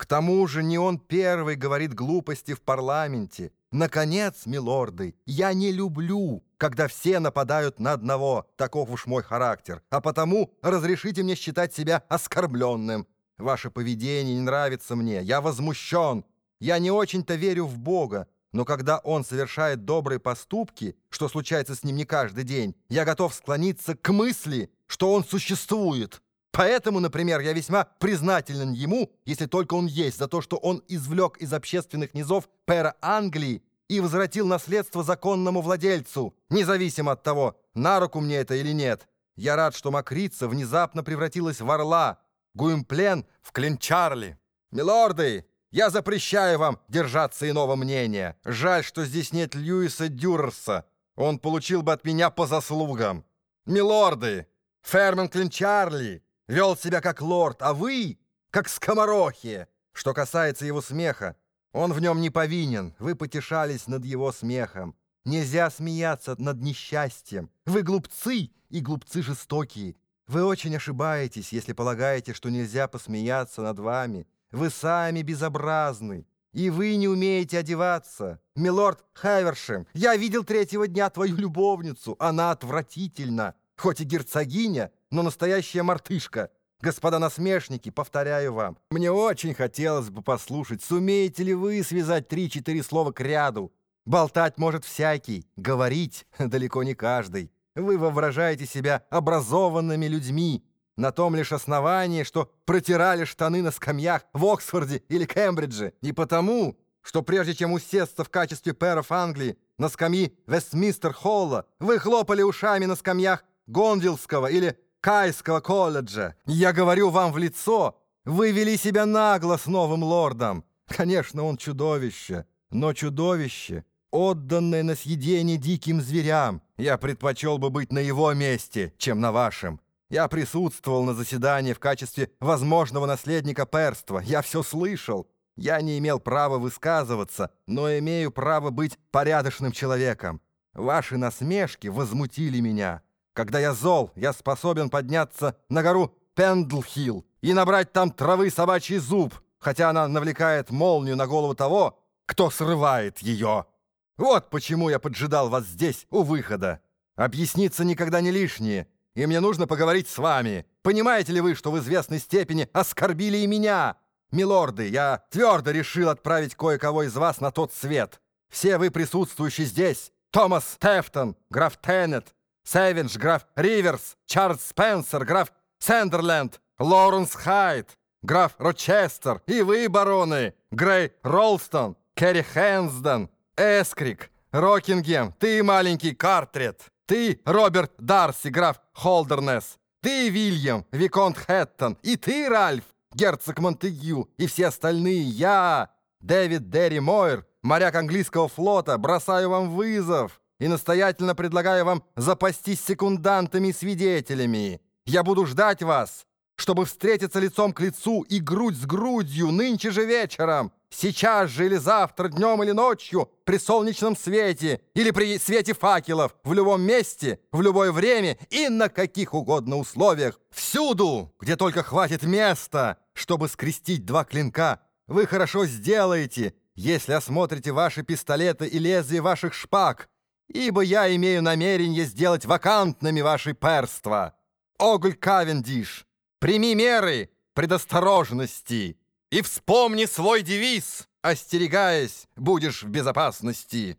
К тому же не он первый говорит глупости в парламенте. Наконец, милорды, я не люблю, когда все нападают на одного, таков уж мой характер, а потому разрешите мне считать себя оскорбленным. Ваше поведение не нравится мне, я возмущен. Я не очень-то верю в Бога, но когда он совершает добрые поступки, что случается с ним не каждый день, я готов склониться к мысли, что он существует. Поэтому, например, я весьма признателен ему, если только он есть, за то, что он извлек из общественных низов пэра Англии и возвратил наследство законному владельцу, независимо от того, на руку мне это или нет. Я рад, что Макрица внезапно превратилась в орла, Гуимплен в Клинчарли. Милорды, я запрещаю вам держаться иного мнения. Жаль, что здесь нет Льюиса Дюрерса. Он получил бы от меня по заслугам. Милорды, Фермен Клинчарли вел себя как лорд, а вы — как скоморохи. Что касается его смеха, он в нем не повинен. Вы потешались над его смехом. Нельзя смеяться над несчастьем. Вы глупцы и глупцы жестокие. Вы очень ошибаетесь, если полагаете, что нельзя посмеяться над вами. Вы сами безобразны, и вы не умеете одеваться. Милорд Хавершем, я видел третьего дня твою любовницу. Она отвратительна, хоть и герцогиня, но настоящая мартышка. Господа насмешники, повторяю вам, мне очень хотелось бы послушать, сумеете ли вы связать три-четыре слова к ряду. Болтать может всякий, говорить далеко не каждый. Вы воображаете себя образованными людьми, на том лишь основании, что протирали штаны на скамьях в Оксфорде или Кембридже, и потому, что прежде чем усесться в качестве пэров Англии на скамьи Вестминстер-Холла, вы хлопали ушами на скамьях Гонвиллского или Кайского колледжа. Я говорю вам в лицо, вы вели себя нагло с новым лордом. Конечно, он чудовище, но чудовище, отданное на съедение диким зверям. Я предпочел бы быть на его месте, чем на вашем. Я присутствовал на заседании в качестве возможного наследника перства. Я все слышал. Я не имел права высказываться, но имею право быть порядочным человеком. Ваши насмешки возмутили меня. Когда я зол, я способен подняться на гору Пендлхилл и набрать там травы собачий зуб, хотя она навлекает молнию на голову того, кто срывает ее. Вот почему я поджидал вас здесь, у выхода. Объясниться никогда не лишнее и мне нужно поговорить с вами. Понимаете ли вы, что в известной степени оскорбили и меня? Милорды, я твердо решил отправить кое-кого из вас на тот свет. Все вы присутствующие здесь. Томас Тефтон, граф Теннет, Сэвидж, граф Риверс, Чарльз Спенсер, граф Сендерленд, Лоуренс Хайт, граф Рочестер и вы, бароны, Грей Ролстон, Керри Хэнсден, Эскрик, Рокингем, ты, маленький Картрет. Ты, Роберт Дарси, граф Холдернес. Ты, Вильям, Виконт Хэттон. И ты, Ральф, герцог Монтегю. И все остальные. Я, Дэвид Дерри Мойер, моряк английского флота, бросаю вам вызов и настоятельно предлагаю вам запастись секундантами и свидетелями. Я буду ждать вас, чтобы встретиться лицом к лицу и грудь с грудью нынче же вечером, сейчас же или завтра, днем или ночью, при солнечном свете или при свете факелов, в любом месте, в любое время и на каких угодно условиях, всюду, где только хватит места, чтобы скрестить два клинка, вы хорошо сделаете, если осмотрите ваши пистолеты и лезвия ваших шпаг, ибо я имею намерение сделать вакантными ваши перства. Огль Кавендиш, Прими меры предосторожности и вспомни свой девиз. Остерегаясь, будешь в безопасности.